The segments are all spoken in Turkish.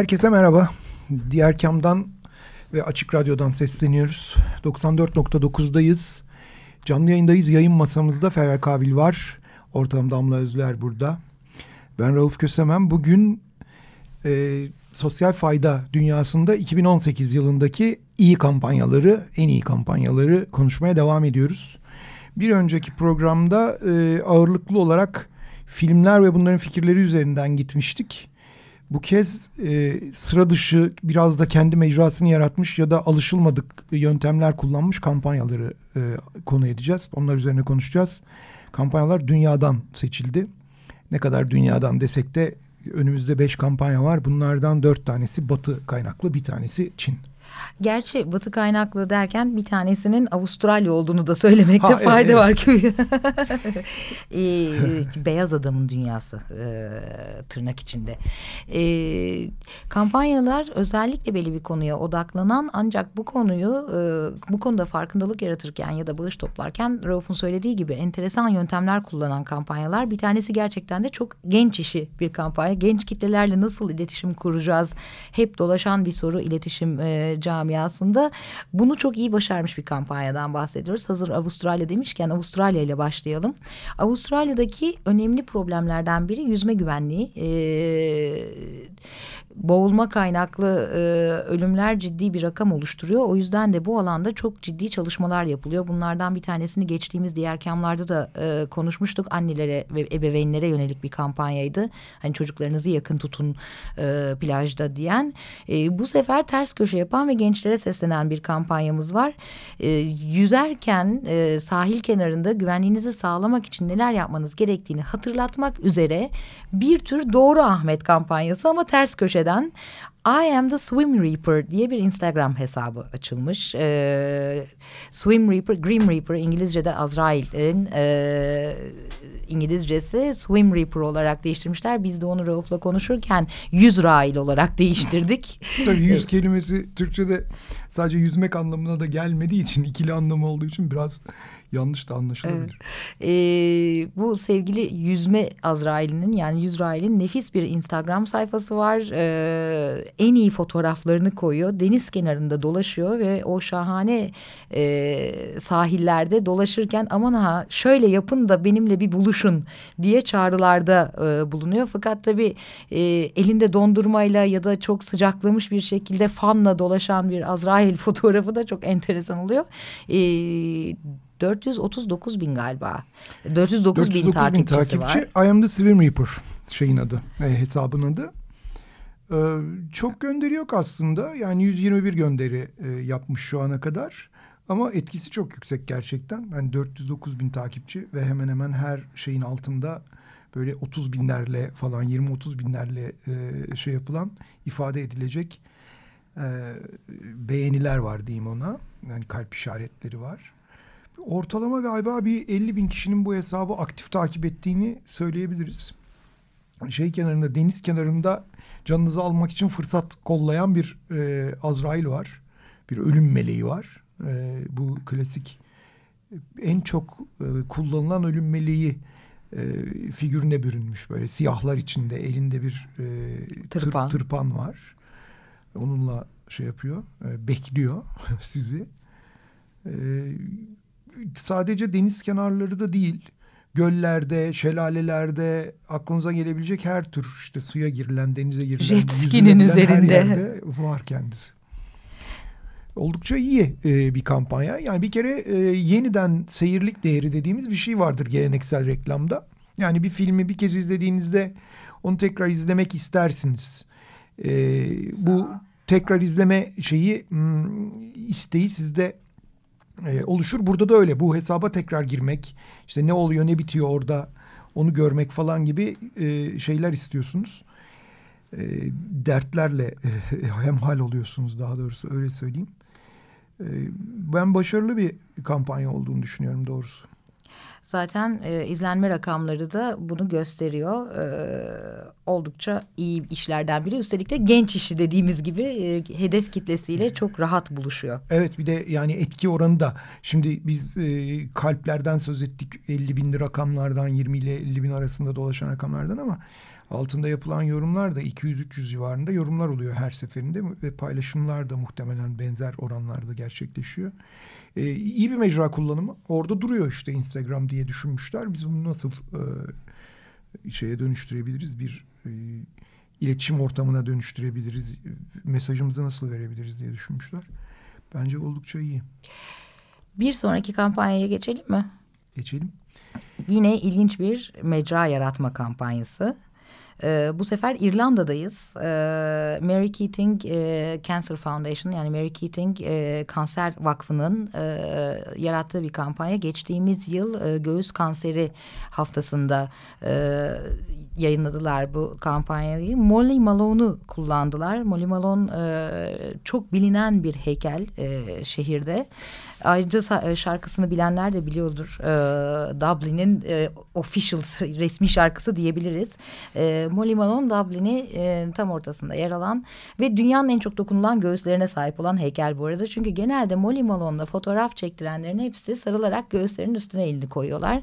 Herkese merhaba. Diğer kamdan ve Açık Radyo'dan sesleniyoruz. 94.9'dayız. Canlı yayındayız. Yayın masamızda Ferhat Kabil var. Ortam Damla Özler burada. Ben Rauf Kösemen. Bugün e, sosyal fayda dünyasında 2018 yılındaki iyi kampanyaları, en iyi kampanyaları konuşmaya devam ediyoruz. Bir önceki programda e, ağırlıklı olarak filmler ve bunların fikirleri üzerinden gitmiştik. Bu kez e, sıra dışı biraz da kendi mecrasını yaratmış ya da alışılmadık yöntemler kullanmış kampanyaları e, konu edeceğiz. Onlar üzerine konuşacağız. Kampanyalar dünyadan seçildi. Ne kadar dünyadan desek de önümüzde beş kampanya var. Bunlardan dört tanesi batı kaynaklı bir tanesi Çin. Gerçi batı kaynaklı derken bir tanesinin Avustralya olduğunu da söylemekte ha, fayda evet, var gibi. e, beyaz adamın dünyası e, tırnak içinde. E, kampanyalar özellikle belli bir konuya odaklanan ancak bu konuyu e, bu konuda farkındalık yaratırken ya da bağış toplarken Rauf'un söylediği gibi enteresan yöntemler kullanan kampanyalar. Bir tanesi gerçekten de çok genç işi bir kampanya. Genç kitlelerle nasıl iletişim kuracağız? Hep dolaşan bir soru iletişim e, camiasında bunu çok iyi başarmış bir kampanyadan bahsediyoruz. Hazır Avustralya demişken Avustralya ile başlayalım. Avustralya'daki önemli problemlerden biri yüzme güvenliği. Ee, boğulma kaynaklı e, ölümler ciddi bir rakam oluşturuyor. O yüzden de bu alanda çok ciddi çalışmalar yapılıyor. Bunlardan bir tanesini geçtiğimiz diğer kamlarda da e, konuşmuştuk. Annelere ve ebeveynlere yönelik bir kampanyaydı. Hani çocuklarınızı yakın tutun e, plajda diyen. E, bu sefer ters köşe yapan ve gençlere seslenen bir kampanyamız var. E, yüzerken e, sahil kenarında güvenliğinizi sağlamak için neler yapmanız gerektiğini hatırlatmak üzere bir tür Doğru Ahmet kampanyası ama ters köşeden eden I am the Swim Reaper diye bir Instagram hesabı açılmış. Ee, Swim Reaper, Grim Reaper İngilizce'de Azrail'in e, İngilizcesi Swim Reaper olarak değiştirmişler. Biz de onu Rauf'la konuşurken yüz rail olarak değiştirdik. Tabii yüz kelimesi Türkçe'de sadece yüzmek anlamına da gelmediği için ikili anlamı olduğu için biraz yanlış da anlaşılabilir. Evet. Ee, bu sevgili yüzme Azrail'in yani Yüzrail'in nefis bir Instagram sayfası var. Ee, en iyi fotoğraflarını koyuyor. Deniz kenarında dolaşıyor ve o şahane e, sahillerde dolaşırken aman ha şöyle yapın da benimle bir buluşun diye çağrılarda e, bulunuyor. Fakat tabii e, elinde dondurmayla ya da çok sıcaklamış bir şekilde fanla dolaşan bir Azrail fotoğrafı da çok enteresan oluyor. E, 439 bin galiba. 409, 409 bin, bin takipçisi takipçi. var. I am the Swim Reaper şeyin adı, e, hesabın adı. Ee, çok gönderi yok aslında. Yani 121 gönderi e, yapmış şu ana kadar. Ama etkisi çok yüksek gerçekten. Yani 409 bin takipçi ve hemen hemen her şeyin altında böyle 30 binlerle falan 20-30 binlerle e, şey yapılan ifade edilecek e, beğeniler var diyeyim ona. Yani kalp işaretleri var. Ortalama galiba bir 50 bin kişinin bu hesabı aktif takip ettiğini söyleyebiliriz. Şey kenarında, deniz kenarında canınızı almak için fırsat kollayan bir e, Azrail var. Bir ölüm meleği var. E, bu klasik en çok e, kullanılan ölüm meleği e, figürüne bürünmüş. Böyle siyahlar içinde elinde bir e, tırpan. Tır, tırpan var. Onunla şey yapıyor, e, bekliyor sizi. E, sadece deniz kenarları da değil. Göllerde, şelalelerde aklınıza gelebilecek her tür işte suya girilen, denize girilen, jet ski'nin üzerinde her yerde var kendisi. Oldukça iyi e, bir kampanya. Yani bir kere e, yeniden seyirlik değeri dediğimiz bir şey vardır geleneksel reklamda. Yani bir filmi bir kez izlediğinizde onu tekrar izlemek istersiniz. E, bu tekrar izleme şeyi hmm, isteği sizde e, oluşur. Burada da öyle. Bu hesaba tekrar girmek, işte ne oluyor, ne bitiyor orada, onu görmek falan gibi e, şeyler istiyorsunuz. E, dertlerle e, hemhal oluyorsunuz daha doğrusu öyle söyleyeyim. E, ben başarılı bir kampanya olduğunu düşünüyorum doğrusu. Zaten e, izlenme rakamları da bunu gösteriyor. E, oldukça iyi işlerden biri. Üstelik de genç işi dediğimiz gibi e, hedef kitlesiyle çok rahat buluşuyor. Evet bir de yani etki oranı da şimdi biz e, kalplerden söz ettik 50 bin rakamlardan 20 ile 50 bin arasında dolaşan rakamlardan ama altında yapılan yorumlar da 200-300 civarında yorumlar oluyor her seferinde ve paylaşımlar da muhtemelen benzer oranlarda gerçekleşiyor. Ee, iyi bir mecra kullanımı orada duruyor işte Instagram diye düşünmüşler. Biz bunu nasıl e, şeye dönüştürebiliriz bir e, iletişim ortamına dönüştürebiliriz mesajımızı nasıl verebiliriz diye düşünmüşler. Bence oldukça iyi. Bir sonraki kampanyaya geçelim mi? Geçelim. Yine ilginç bir mecra yaratma kampanyası. E, bu sefer İrlanda'dayız. E, Mary Keating e, Cancer Foundation yani Mary Keating e, Kanser Vakfı'nın e, yarattığı bir kampanya. Geçtiğimiz yıl e, göğüs kanseri haftasında e, yayınladılar bu kampanyayı. Molly Malone'u kullandılar. Molly Malone e, çok bilinen bir heykel e, şehirde. Ayrıca e, şarkısını bilenler de biliyordur. E, Dublin'in e, official resmi şarkısı diyebiliriz. E, Molly Malone Dublin'i e, tam ortasında yer alan ve dünyanın en çok dokunulan göğüslerine sahip olan heykel bu arada. Çünkü genelde Molly Malone'la fotoğraf çektirenlerin hepsi sarılarak göğüslerinin üstüne elini koyuyorlar.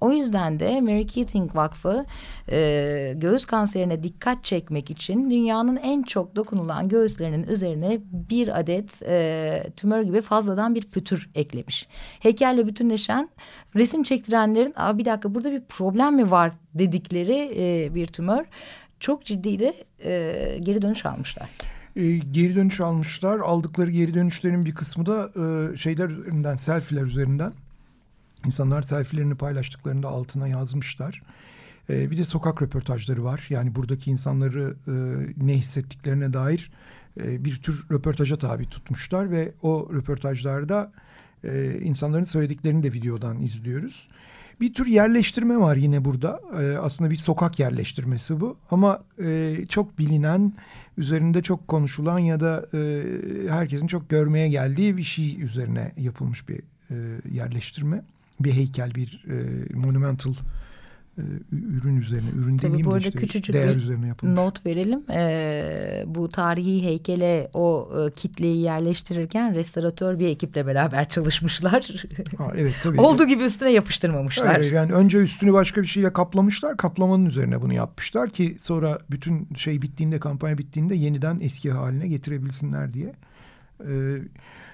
O yüzden de Mary Keating Vakfı e, göğüs kanserine dikkat çekmek için dünyanın en çok dokunulan göğüslerinin üzerine bir adet e, tümör gibi fazladan bir pütür eklemiş. Heykelle bütünleşen resim çektirenlerin bir dakika burada bir problem mi var dedikleri e, bir tümör çok ciddi de e, geri dönüş almışlar. E, geri dönüş almışlar. Aldıkları geri dönüşlerin bir kısmı da e, şeyler üzerinden, selfiler üzerinden. İnsanlar selfilerini paylaştıklarında altına yazmışlar. E, bir de sokak röportajları var. Yani buradaki insanları e, ne hissettiklerine dair e, bir tür röportaja tabi tutmuşlar ve o röportajlarda e, insanların söylediklerini de videodan izliyoruz. Bir tür yerleştirme var yine burada. E, aslında bir sokak yerleştirmesi bu. Ama e, çok bilinen, üzerinde çok konuşulan ya da e, herkesin çok görmeye geldiği bir şey üzerine yapılmış bir e, yerleştirme. Bir heykel, bir e, monumental ürün üzerine, ürün Tabii demeyeyim bu de işte küçücük değer bir üzerine yapılmış. Not verelim. Ee, bu tarihi heykele o e, kitleyi yerleştirirken restoratör bir ekiple beraber çalışmışlar. Ha, evet tabii. Olduğu gibi üstüne yapıştırmamışlar. Hayır, yani önce üstünü başka bir şeyle kaplamışlar. Kaplamanın üzerine bunu yapmışlar ki sonra bütün şey bittiğinde, kampanya bittiğinde yeniden eski haline getirebilsinler diye. Ee,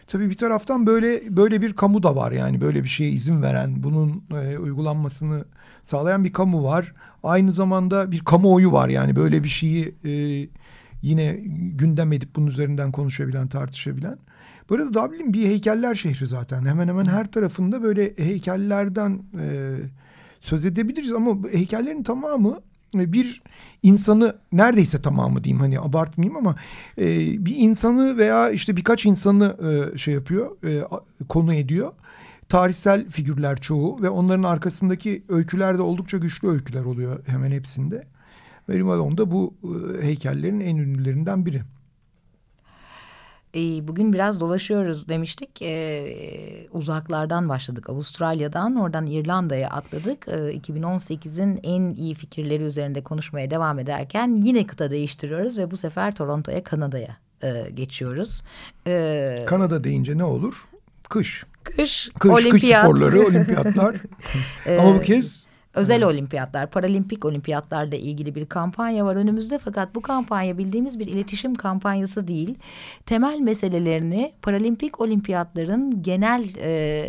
tabii bir taraftan böyle böyle bir kamu da var yani böyle bir şeye izin veren, bunun e, uygulanmasını sağlayan bir kamu var. Aynı zamanda bir kamuoyu var yani böyle bir şeyi e, yine gündem edip bunun üzerinden konuşabilen, tartışabilen. Böyle Dublin bir heykeller şehri zaten. Hemen hemen her tarafında böyle heykellerden e, söz edebiliriz ama heykellerin tamamı bir insanı neredeyse tamamı diyeyim hani abartmayayım ama e, bir insanı veya işte birkaç insanı e, şey yapıyor e, konu ediyor tarihsel figürler çoğu ve onların arkasındaki öyküler de oldukça güçlü öyküler oluyor hemen hepsinde. Mary Malone da bu e, heykellerin en ünlülerinden biri. E, bugün biraz dolaşıyoruz demiştik. E, uzaklardan başladık. Avustralya'dan oradan İrlanda'ya atladık. E, 2018'in en iyi fikirleri üzerinde konuşmaya devam ederken yine kıta değiştiriyoruz ve bu sefer Toronto'ya, Kanada'ya e, geçiyoruz. E, Kanada deyince ne olur? Kış. Kış, kış olimpiyat. Kış sporları, olimpiyatlar. Ama bu kez Özel hmm. olimpiyatlar, paralimpik olimpiyatlarla ilgili bir kampanya var önümüzde. Fakat bu kampanya bildiğimiz bir iletişim kampanyası değil. Temel meselelerini paralimpik olimpiyatların genel e,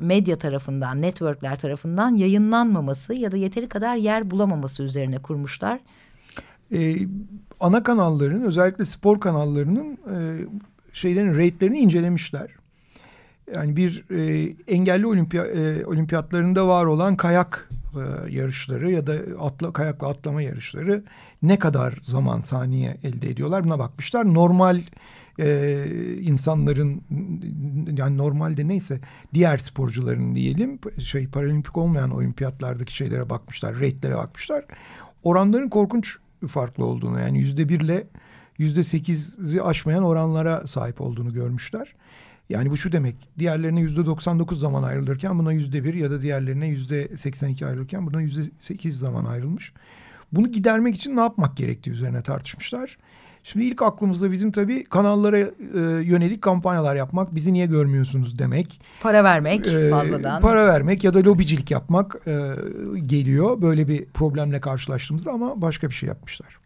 medya tarafından, networkler tarafından yayınlanmaması ya da yeteri kadar yer bulamaması üzerine kurmuşlar. Ee, ana kanalların özellikle spor kanallarının e, şeylerin rate'lerini incelemişler. Yani bir e, engelli olimpiya, e, olimpiyatlarında var olan kayak e, yarışları ya da atla, kayakla atlama yarışları ne kadar zaman saniye elde ediyorlar buna bakmışlar. Normal e, insanların yani normalde neyse diğer sporcuların diyelim şey paralimpik olmayan olimpiyatlardaki şeylere bakmışlar, rate'lere bakmışlar. Oranların korkunç farklı olduğunu yani yüzde birle yüzde sekizi aşmayan oranlara sahip olduğunu görmüşler. Yani bu şu demek diğerlerine yüzde 99 zaman ayrılırken buna yüzde bir ya da diğerlerine yüzde 82 ayrılırken buna yüzde 8 zaman ayrılmış. Bunu gidermek için ne yapmak gerektiği üzerine tartışmışlar. Şimdi ilk aklımızda bizim tabii kanallara e, yönelik kampanyalar yapmak, bizi niye görmüyorsunuz demek. Para vermek e, fazladan. Para vermek ya da lobicilik yapmak e, geliyor böyle bir problemle karşılaştığımızda ama başka bir şey yapmışlar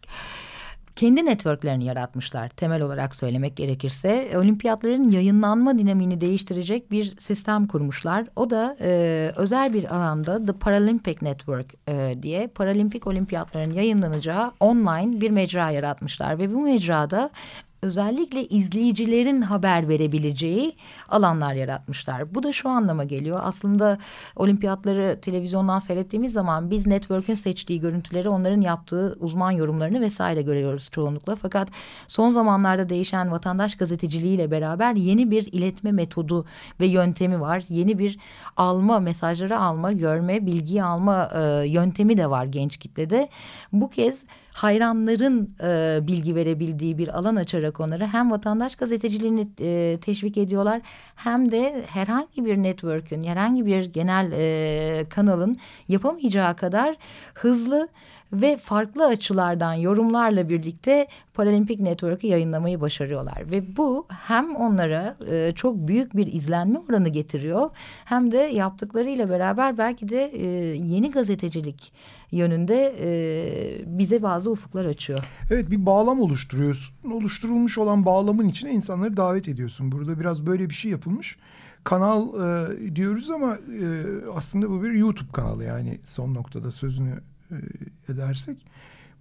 kendi networklerini yaratmışlar temel olarak söylemek gerekirse. Olimpiyatların yayınlanma dinamini değiştirecek bir sistem kurmuşlar. O da e, özel bir alanda The Paralympic Network e, diye paralimpik olimpiyatların yayınlanacağı online bir mecra yaratmışlar. Ve bu mecrada özellikle izleyicilerin haber verebileceği alanlar yaratmışlar. Bu da şu anlama geliyor. Aslında olimpiyatları televizyondan seyrettiğimiz zaman biz network'ün seçtiği görüntüleri onların yaptığı uzman yorumlarını vesaire görüyoruz çoğunlukla. Fakat son zamanlarda değişen vatandaş gazeteciliğiyle beraber yeni bir iletme metodu ve yöntemi var. Yeni bir alma, mesajları alma, görme, bilgiyi alma e, yöntemi de var genç kitlede. Bu kez hayranların e, bilgi verebildiği bir alan açarak onları. Hem vatandaş gazeteciliğini e, teşvik ediyorlar hem de herhangi bir network'ün herhangi bir genel e, kanalın yapamayacağı kadar hızlı ve farklı açılardan yorumlarla birlikte Paralimpik Network'ı yayınlamayı başarıyorlar. Ve bu hem onlara e, çok büyük bir izlenme oranı getiriyor hem de yaptıklarıyla beraber belki de e, yeni gazetecilik yönünde e, bize bazı ufuklar açıyor. Evet bir bağlam oluşturuyorsun. Oluşturulmuş olan bağlamın içine insanları davet ediyorsun. Burada biraz böyle bir şey yapılmış kanal e, diyoruz ama e, aslında bu bir YouTube kanalı yani son noktada sözünü edersek.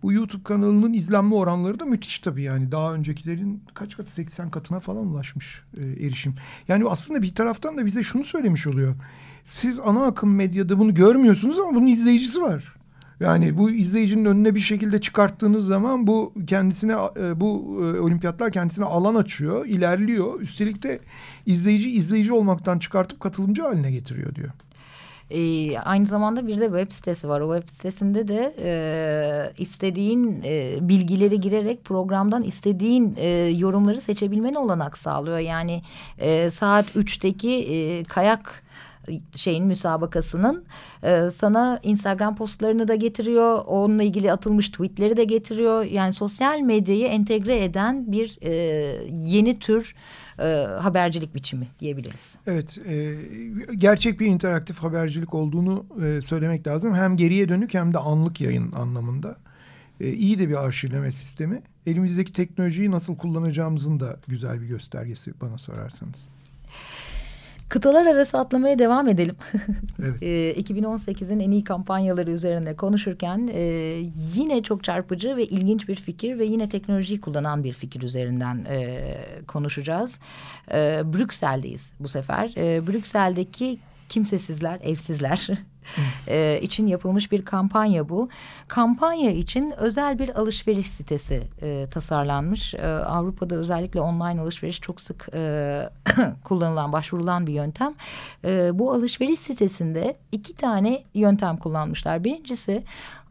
Bu YouTube kanalının izlenme oranları da müthiş tabii yani. Daha öncekilerin kaç katı 80 katına falan ulaşmış e, erişim. Yani aslında bir taraftan da bize şunu söylemiş oluyor. Siz ana akım medyada bunu görmüyorsunuz ama bunun izleyicisi var. Yani bu izleyicinin önüne bir şekilde çıkarttığınız zaman bu kendisine e, bu e, olimpiyatlar kendisine alan açıyor, ilerliyor. Üstelik de izleyici izleyici olmaktan çıkartıp katılımcı haline getiriyor diyor. E, aynı zamanda bir de web sitesi var. O web sitesinde de e, istediğin e, bilgileri girerek programdan istediğin e, yorumları seçebilmene olanak sağlıyor. Yani e, saat 3'teki e, kayak şeyin müsabakasının e, sana Instagram postlarını da getiriyor. Onunla ilgili atılmış tweetleri de getiriyor. Yani sosyal medyayı entegre eden bir e, yeni tür e, habercilik biçimi diyebiliriz. Evet, e, gerçek bir interaktif habercilik olduğunu e, söylemek lazım. Hem geriye dönük hem de anlık yayın anlamında. E, iyi de bir arşivleme sistemi. Elimizdeki teknolojiyi nasıl kullanacağımızın da güzel bir göstergesi bana sorarsanız. Kıtalar arası atlamaya devam edelim. evet. e, 2018'in en iyi kampanyaları üzerine konuşurken e, yine çok çarpıcı ve ilginç bir fikir ve yine teknolojiyi kullanan bir fikir üzerinden e, konuşacağız. E, Brüksel'deyiz bu sefer. E, Brüksel'deki kimsesizler, evsizler e, için yapılmış bir kampanya bu. Kampanya için özel bir alışveriş sitesi e, tasarlanmış. E, Avrupa'da özellikle online alışveriş çok sık e, kullanılan, başvurulan bir yöntem. E, bu alışveriş sitesinde iki tane yöntem kullanmışlar. Birincisi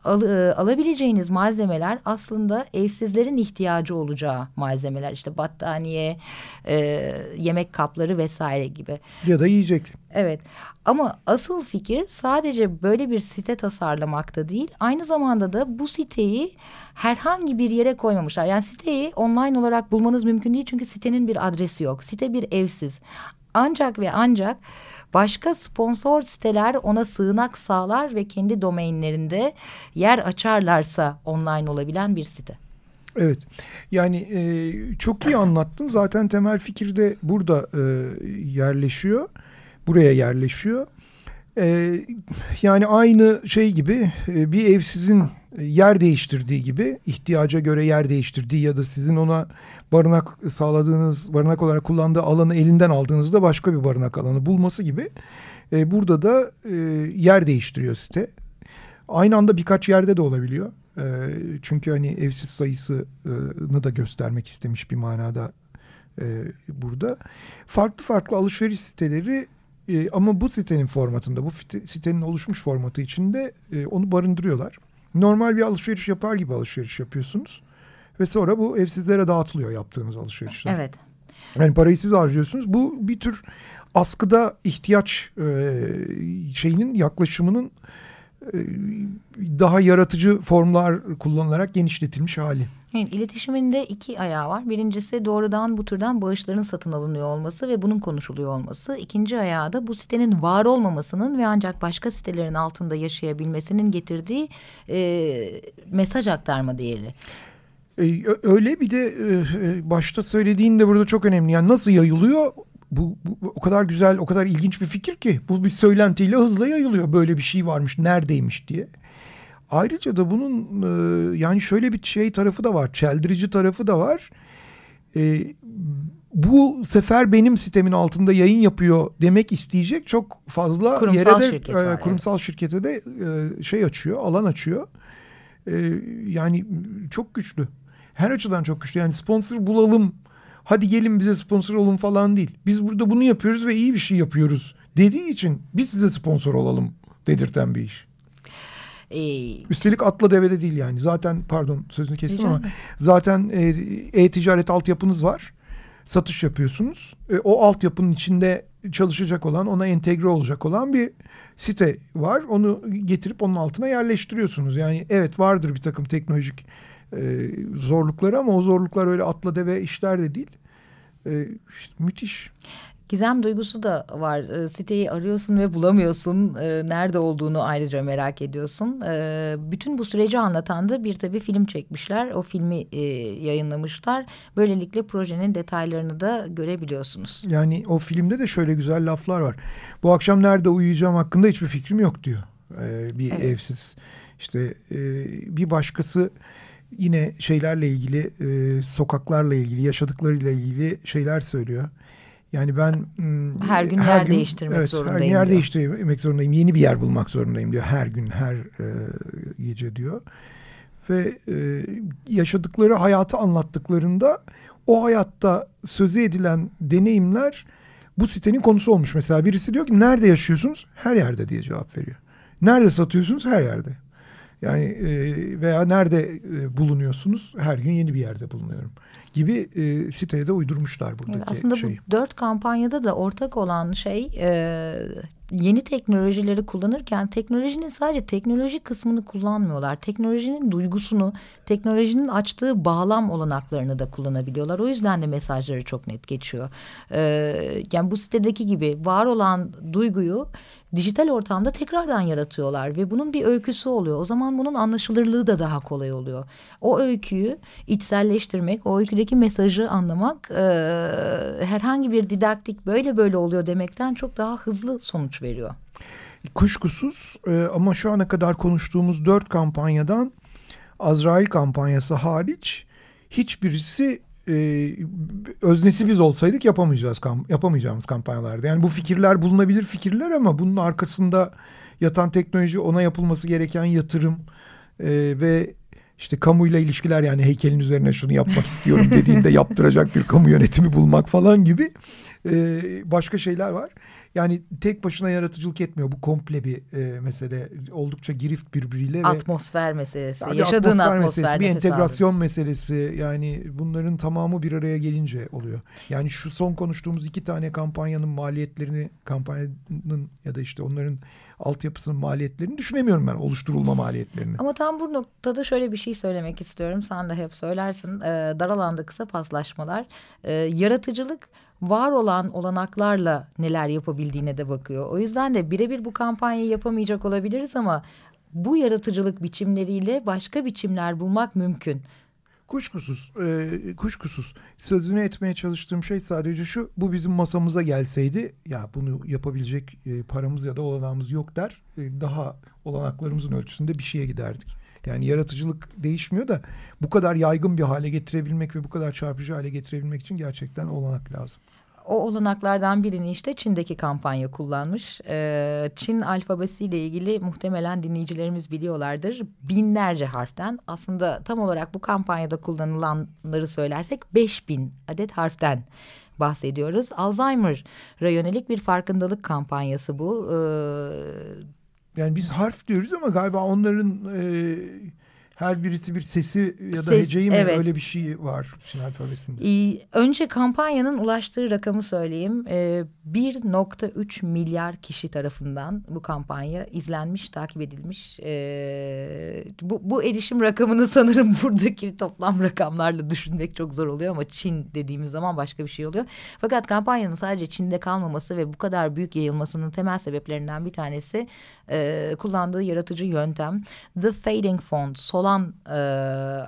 al, e, alabileceğiniz malzemeler aslında evsizlerin ihtiyacı olacağı malzemeler. işte battaniye, e, yemek kapları vesaire gibi. Ya da yiyecek. Evet ama asıl fikir sadece böyle bir site tasarlamakta değil. Aynı zamanda da bu siteyi herhangi bir yere koymamışlar. Yani siteyi online olarak bulmanız mümkün değil çünkü sitenin bir adresi yok. Site bir evsiz. Ancak ve ancak başka sponsor siteler ona sığınak sağlar ve kendi domainlerinde yer açarlarsa online olabilen bir site. Evet yani e, çok iyi anlattın zaten temel fikir de burada e, yerleşiyor buraya yerleşiyor. E, yani aynı şey gibi e, bir evsizin yer değiştirdiği gibi ihtiyaca göre yer değiştirdiği ya da sizin ona barınak sağladığınız barınak olarak kullandığı alanı elinden aldığınızda başka bir barınak alanı bulması gibi e, burada da e, yer değiştiriyor site. Aynı anda birkaç yerde de olabiliyor. E, çünkü hani evsiz sayısını da göstermek istemiş bir manada e, burada. Farklı farklı alışveriş siteleri e, ama bu sitenin formatında, bu sitenin oluşmuş formatı içinde e, onu barındırıyorlar. Normal bir alışveriş yapar gibi alışveriş yapıyorsunuz. Ve sonra bu evsizlere dağıtılıyor yaptığınız alışverişler. Evet. Yani parayı siz harcıyorsunuz. Bu bir tür askıda ihtiyaç e, şeyinin yaklaşımının e, daha yaratıcı formlar kullanılarak genişletilmiş hali. Evet, iletişiminde iki ayağı var. Birincisi doğrudan bu türden bağışların satın alınıyor olması ve bunun konuşuluyor olması. İkinci ayağı da bu sitenin var olmamasının ve ancak başka sitelerin altında yaşayabilmesinin getirdiği e, mesaj aktarma değeri. E, öyle bir de e, başta söylediğin de burada çok önemli. Yani nasıl yayılıyor? Bu, bu o kadar güzel, o kadar ilginç bir fikir ki. Bu bir söylentiyle hızla yayılıyor. Böyle bir şey varmış, neredeymiş diye. Ayrıca da bunun e, yani şöyle bir şey tarafı da var. Çeldirici tarafı da var. E, bu sefer benim sitemin altında yayın yapıyor demek isteyecek çok fazla kurumsal yere de şirket var, kurumsal evet. şirkete de e, şey açıyor, alan açıyor. E, yani çok güçlü. Her açıdan çok güçlü. Yani sponsor bulalım. Hadi gelin bize sponsor olun falan değil. Biz burada bunu yapıyoruz ve iyi bir şey yapıyoruz dediği için biz size sponsor olalım dedirten bir iş. Ee, Üstelik atla devede değil yani. Zaten pardon sözünü kestim ama zaten e, e-ticaret altyapınız var. Satış yapıyorsunuz. E, o altyapının içinde çalışacak olan, ona entegre olacak olan bir site var. Onu getirip onun altına yerleştiriyorsunuz. Yani evet vardır bir takım teknolojik e, zorlukları ama o zorluklar öyle atla deve işler de değil. E, işte müthiş. Gizem duygusu da var. E, siteyi arıyorsun ve bulamıyorsun. E, nerede olduğunu ayrıca merak ediyorsun. E, bütün bu süreci anlatan da bir tabii film çekmişler. O filmi yayınlamışlar. Böylelikle projenin detaylarını da görebiliyorsunuz. Yani o filmde de şöyle güzel laflar var. Bu akşam nerede uyuyacağım hakkında hiçbir fikrim yok diyor. Bir evet. evsiz. İşte bir başkası yine şeylerle ilgili, e, sokaklarla ilgili, yaşadıklarıyla ilgili şeyler söylüyor. Yani ben her gün her yer gün, değiştirmek evet, zorundayım. Her gün yer diyor. değiştirmek zorundayım. Yeni bir yer bulmak zorundayım diyor. Her gün, her e, gece diyor. Ve e, yaşadıkları hayatı anlattıklarında o hayatta sözü edilen deneyimler bu sitenin konusu olmuş. Mesela birisi diyor ki nerede yaşıyorsunuz? Her yerde diye cevap veriyor. Nerede satıyorsunuz? Her yerde. Yani e, veya nerede e, bulunuyorsunuz? Her gün yeni bir yerde bulunuyorum gibi e, siteye de uydurmuşlar buradaki evet, aslında şeyi. bu dört kampanyada da ortak olan şey e, yeni teknolojileri kullanırken teknolojinin sadece teknoloji kısmını kullanmıyorlar. Teknolojinin duygusunu, teknolojinin açtığı bağlam olanaklarını da kullanabiliyorlar. O yüzden de mesajları çok net geçiyor. Ee, yani bu sitedeki gibi var olan duyguyu dijital ortamda tekrardan yaratıyorlar ve bunun bir öyküsü oluyor. O zaman bunun anlaşılırlığı da daha kolay oluyor. O öyküyü içselleştirmek, o öyküdeki mesajı anlamak e, herhangi bir didaktik böyle böyle oluyor demekten çok daha hızlı sonuç veriyor. Kuşkusuz e, ama şu ana kadar konuştuğumuz dört kampanyadan Azrail kampanyası hariç hiçbirisi e, öznesi biz olsaydık yapamayacağız yapamayacağımız kampanyalarda. Yani bu fikirler bulunabilir fikirler ama bunun arkasında yatan teknoloji ona yapılması gereken yatırım e, ve işte kamuyla ilişkiler yani heykelin üzerine şunu yapmak istiyorum dediğinde yaptıracak bir kamu yönetimi bulmak falan gibi e, başka şeyler var. Yani tek başına yaratıcılık etmiyor. Bu komple bir e, mesele. Oldukça girift birbiriyle. Atmosfer ve, meselesi. Yani yaşadığın atmosfer, atmosfer meselesi. Bir entegrasyon abi. meselesi. Yani bunların tamamı bir araya gelince oluyor. Yani şu son konuştuğumuz iki tane kampanyanın maliyetlerini kampanyanın ya da işte onların altyapısının maliyetlerini düşünemiyorum ben oluşturulma maliyetlerini. Ama tam bu noktada şöyle bir şey söylemek istiyorum. Sen de hep söylersin. E, dar alanda kısa paslaşmalar. E, yaratıcılık var olan olanaklarla neler yapabildiğine de bakıyor. O yüzden de birebir bu kampanyayı yapamayacak olabiliriz ama bu yaratıcılık biçimleriyle başka biçimler bulmak mümkün. Kuşkusuz, e, kuşkusuz. Sözünü etmeye çalıştığım şey sadece şu, bu bizim masamıza gelseydi, ya bunu yapabilecek e, paramız ya da olanağımız yok der, e, daha olanaklarımızın ölçüsünde bir şeye giderdik. Yani yaratıcılık değişmiyor da bu kadar yaygın bir hale getirebilmek ve bu kadar çarpıcı hale getirebilmek için gerçekten olanak lazım. O olanaklardan birini işte Çin'deki kampanya kullanmış. E, Çin alfabesiyle ilgili muhtemelen dinleyicilerimiz biliyorlardır. Binlerce harften aslında tam olarak bu kampanyada kullanılanları söylersek 5000 adet harften bahsediyoruz. Alzheimer'a yönelik bir farkındalık kampanyası bu. Ee, yani biz harf diyoruz ama galiba onların e, her birisi bir sesi ya da Ses, heceyi mi evet. öyle bir şey var Çin alfabesinde. Ee, önce kampanyanın ulaştığı rakamı söyleyeyim. Ee, 1.3 milyar kişi tarafından bu kampanya izlenmiş, takip edilmiş. Ee, bu, bu erişim rakamını sanırım buradaki toplam rakamlarla düşünmek çok zor oluyor ama Çin dediğimiz zaman başka bir şey oluyor. Fakat kampanyanın sadece Çin'de kalmaması ve bu kadar büyük yayılmasının temel sebeplerinden bir tanesi e, kullandığı yaratıcı yöntem. The Fading Font, solan e,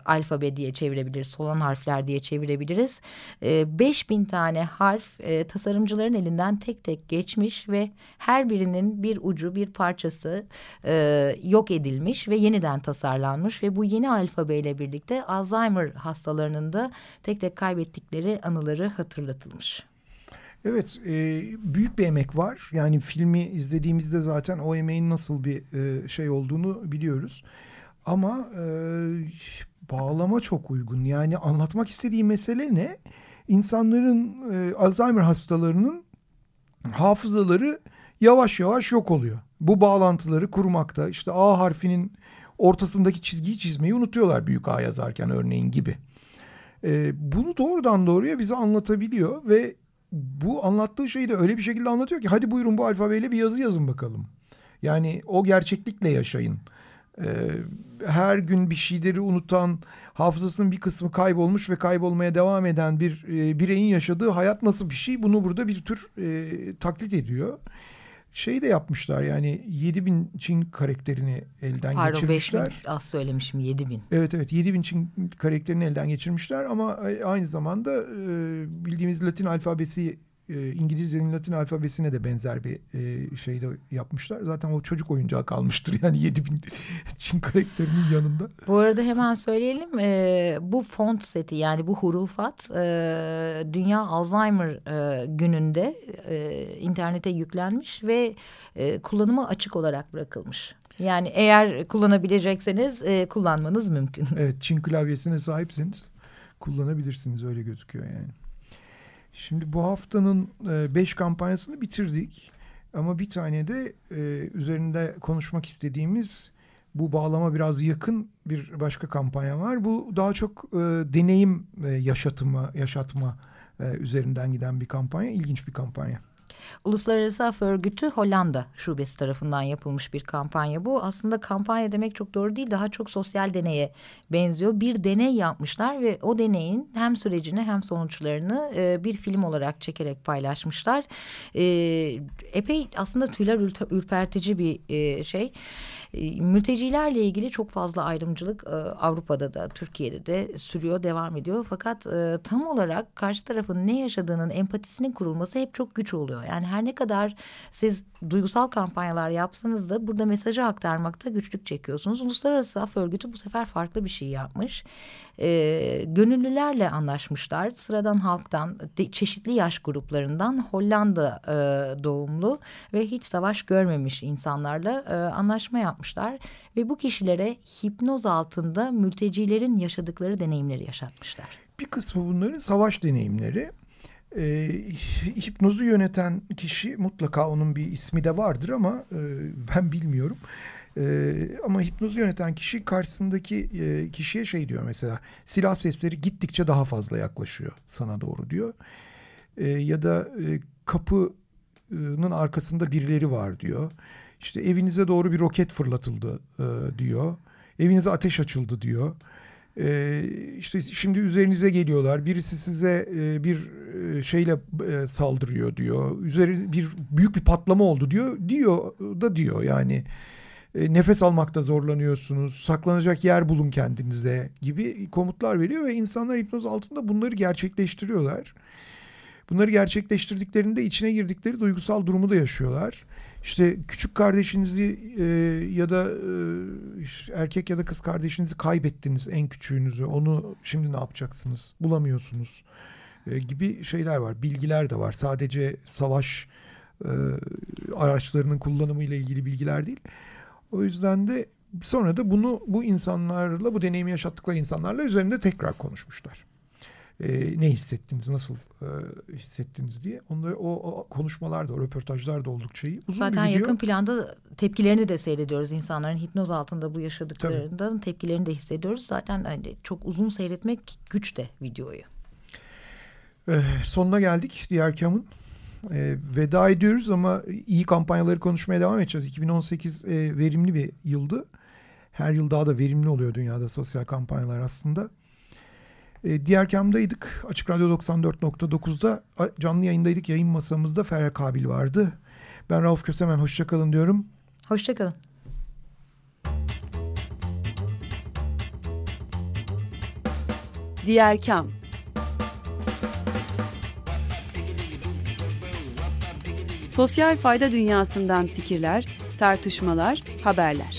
alfabe diye çevirebiliriz, solan harfler diye çevirebiliriz. E, 5000 tane harf e, tasarımcıların elinden tek tek geçmiş ve her birinin bir ucu, bir parçası e, yok edilmiş ve yeniden tasarlanmış ve bu yeni alfabeyle birlikte Alzheimer hastalarının da tek tek kaybettikleri anıları hatırlatılmış. Evet, e, büyük bir emek var. Yani filmi izlediğimizde zaten o emeğin nasıl bir e, şey olduğunu biliyoruz. Ama e, bağlama çok uygun. Yani anlatmak istediği mesele ne? İnsanların e, Alzheimer hastalarının hafızaları yavaş yavaş yok oluyor. Bu bağlantıları kurmakta işte A harfinin ortasındaki çizgiyi çizmeyi unutuyorlar büyük A yazarken örneğin gibi. E, bunu doğrudan doğruya bize anlatabiliyor ve bu anlattığı şeyi de öyle bir şekilde anlatıyor ki hadi buyurun bu alfabeyle bir yazı yazın bakalım. Yani o gerçeklikle yaşayın. Ee, her gün bir şeyleri unutan, hafızasının bir kısmı kaybolmuş ve kaybolmaya devam eden bir e, bireyin yaşadığı hayat nasıl bir şey? Bunu burada bir tür e, taklit ediyor. Şey de yapmışlar yani 7000 Çin karakterini elden Pardon, geçirmişler. Pardon 5000 az söylemişim 7000. Evet evet 7000 Çin karakterini elden geçirmişler ama aynı zamanda e, bildiğimiz Latin alfabesi e, İngilizcenin Latin alfabesine de benzer bir e, şey de yapmışlar. Zaten o çocuk oyuncağı kalmıştır yani 7000 Çin karakterinin yanında. Bu arada hemen söyleyelim e, bu font seti yani bu hurufat e, Dünya Alzheimer e, gününde e, internete yüklenmiş ve e, kullanıma açık olarak bırakılmış. Yani eğer kullanabilecekseniz e, kullanmanız mümkün. Evet Çin klavyesine sahipseniz kullanabilirsiniz öyle gözüküyor yani. Şimdi bu haftanın e, beş kampanyasını bitirdik. Ama bir tane de e, üzerinde konuşmak istediğimiz bu bağlama biraz yakın bir başka kampanya var. Bu daha çok e, deneyim yaşatma e, üzerinden giden bir kampanya. İlginç bir kampanya. Uluslararası Af Örgütü Hollanda şubesi tarafından yapılmış bir kampanya bu. Aslında kampanya demek çok doğru değil daha çok sosyal deneye benziyor. Bir deney yapmışlar ve o deneyin hem sürecini hem sonuçlarını e, bir film olarak çekerek paylaşmışlar. E, epey aslında tüyler ürpertici bir e, şey. E, mültecilerle ilgili çok fazla ayrımcılık e, Avrupa'da da Türkiye'de de sürüyor devam ediyor. Fakat e, tam olarak karşı tarafın ne yaşadığının empatisinin kurulması hep çok güç oluyor. Yani her ne kadar siz duygusal kampanyalar yapsanız da burada mesajı aktarmakta güçlük çekiyorsunuz. Uluslararası Af Örgütü bu sefer farklı bir şey yapmış. E, gönüllülerle anlaşmışlar. Sıradan halktan, de, çeşitli yaş gruplarından Hollanda e, doğumlu ve hiç savaş görmemiş insanlarla e, anlaşma yapmışlar. Ve bu kişilere hipnoz altında mültecilerin yaşadıkları deneyimleri yaşatmışlar. Bir kısmı bunların savaş deneyimleri e, hipnozu yöneten kişi mutlaka onun bir ismi de vardır ama e, ben bilmiyorum. E, ama hipnozu yöneten kişi karşısındaki e, kişiye şey diyor mesela silah sesleri gittikçe daha fazla yaklaşıyor sana doğru diyor. E, ya da e, kapının arkasında birileri var diyor. İşte evinize doğru bir roket fırlatıldı e, diyor. Evinize ateş açıldı diyor. Ee, işte şimdi üzerinize geliyorlar. Birisi size e, bir e, şeyle e, saldırıyor diyor. Üzeri bir büyük bir patlama oldu diyor. Diyor da diyor yani. E, nefes almakta zorlanıyorsunuz. Saklanacak yer bulun kendinize gibi komutlar veriyor ve insanlar hipnoz altında bunları gerçekleştiriyorlar. Bunları gerçekleştirdiklerinde içine girdikleri duygusal durumu da yaşıyorlar. İşte küçük kardeşinizi e, ya da e, erkek ya da kız kardeşinizi kaybettiniz en küçüğünüzü. Onu şimdi ne yapacaksınız? Bulamıyorsunuz. e, gibi şeyler var. Bilgiler de var. Sadece savaş e, araçlarının kullanımı ile ilgili bilgiler değil. O yüzden de sonra da bunu bu insanlarla bu deneyimi yaşattıkları insanlarla üzerinde tekrar konuşmuşlar. E, ne hissettiniz, nasıl e, hissettiniz diye. Onları o, o konuşmalar da, o röportajlar da oldukça iyi. Uzun Zaten bir video. yakın planda tepkilerini de seyrediyoruz. insanların hipnoz altında bu yaşadıklarından Tabii. tepkilerini de hissediyoruz. Zaten hani çok uzun seyretmek güç de videoyu. Ee, sonuna geldik diğer kamın. Ee, veda ediyoruz ama iyi kampanyaları konuşmaya devam edeceğiz. 2018 e, verimli bir yıldı. Her yıl daha da verimli oluyor dünyada sosyal kampanyalar aslında. E, diğer kamdaydık. Açık Radyo 94.9'da canlı yayındaydık. Yayın masamızda Ferha Kabil vardı. Ben Rauf Kösemen. Hoşçakalın diyorum. Hoşçakalın. Diğer Kam Sosyal fayda dünyasından fikirler, tartışmalar, haberler.